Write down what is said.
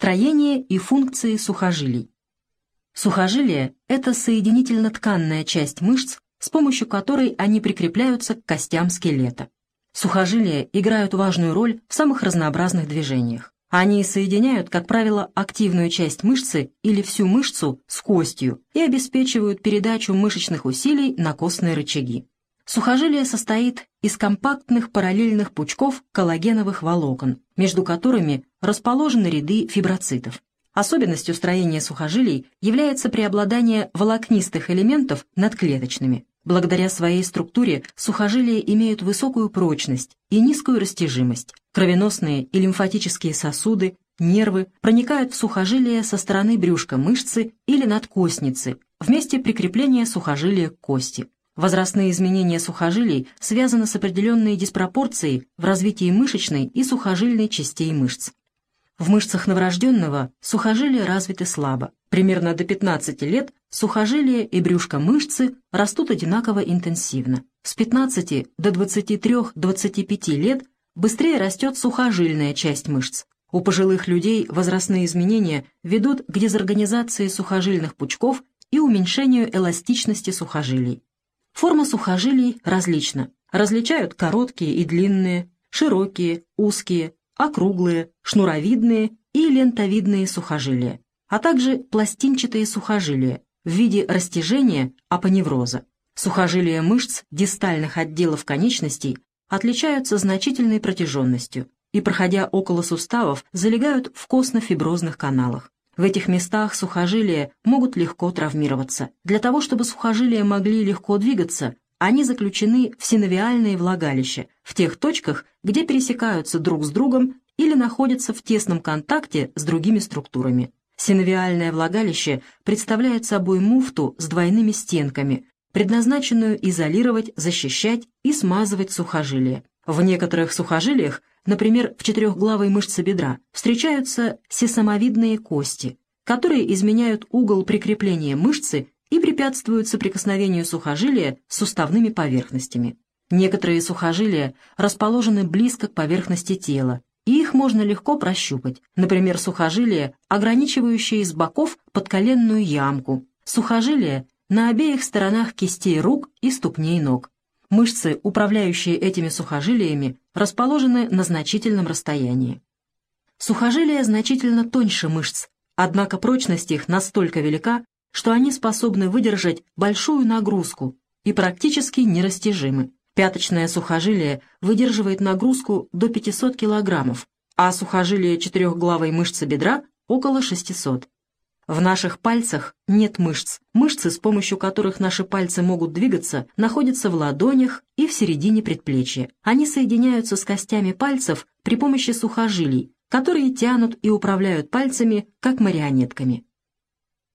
Строение и функции сухожилий. Сухожилие – это соединительно-тканная часть мышц, с помощью которой они прикрепляются к костям скелета. Сухожилия играют важную роль в самых разнообразных движениях. Они соединяют, как правило, активную часть мышцы или всю мышцу с костью и обеспечивают передачу мышечных усилий на костные рычаги. Сухожилие состоит из компактных параллельных пучков коллагеновых волокон, между которыми расположены ряды фиброцитов. Особенностью строения сухожилий является преобладание волокнистых элементов над клеточными. Благодаря своей структуре сухожилия имеют высокую прочность и низкую растяжимость. Кровеносные и лимфатические сосуды, нервы проникают в сухожилия со стороны брюшка мышцы или надкостницы в месте прикрепления сухожилия к кости. Возрастные изменения сухожилий связаны с определенной диспропорцией в развитии мышечной и сухожильной частей мышц. В мышцах новорожденного сухожилия развиты слабо. Примерно до 15 лет сухожилия и брюшко мышцы растут одинаково интенсивно. С 15 до 23-25 лет быстрее растет сухожильная часть мышц. У пожилых людей возрастные изменения ведут к дезорганизации сухожильных пучков и уменьшению эластичности сухожилий. Форма сухожилий различна. Различают короткие и длинные, широкие, узкие, округлые, шнуровидные и лентовидные сухожилия, а также пластинчатые сухожилия в виде растяжения апоневроза. Сухожилия мышц дистальных отделов конечностей отличаются значительной протяженностью и, проходя около суставов, залегают в костно-фиброзных каналах. В этих местах сухожилия могут легко травмироваться. Для того, чтобы сухожилия могли легко двигаться, они заключены в синовиальные влагалища, в тех точках, где пересекаются друг с другом или находятся в тесном контакте с другими структурами. Синовиальное влагалище представляет собой муфту с двойными стенками, предназначенную изолировать, защищать и смазывать сухожилия. В некоторых сухожилиях, например, в четырехглавой мышце бедра, встречаются сесамовидные кости, которые изменяют угол прикрепления мышцы и препятствуют соприкосновению сухожилия с суставными поверхностями. Некоторые сухожилия расположены близко к поверхности тела, и их можно легко прощупать. Например, сухожилия, ограничивающие с боков подколенную ямку, сухожилия на обеих сторонах кистей рук и ступней ног. Мышцы, управляющие этими сухожилиями, расположены на значительном расстоянии. Сухожилия значительно тоньше мышц, однако прочность их настолько велика, что они способны выдержать большую нагрузку и практически нерастяжимы. Пяточное сухожилие выдерживает нагрузку до 500 кг, а сухожилие четырехглавой мышцы бедра – около 600. В наших пальцах нет мышц. Мышцы, с помощью которых наши пальцы могут двигаться, находятся в ладонях и в середине предплечья. Они соединяются с костями пальцев при помощи сухожилий, которые тянут и управляют пальцами, как марионетками.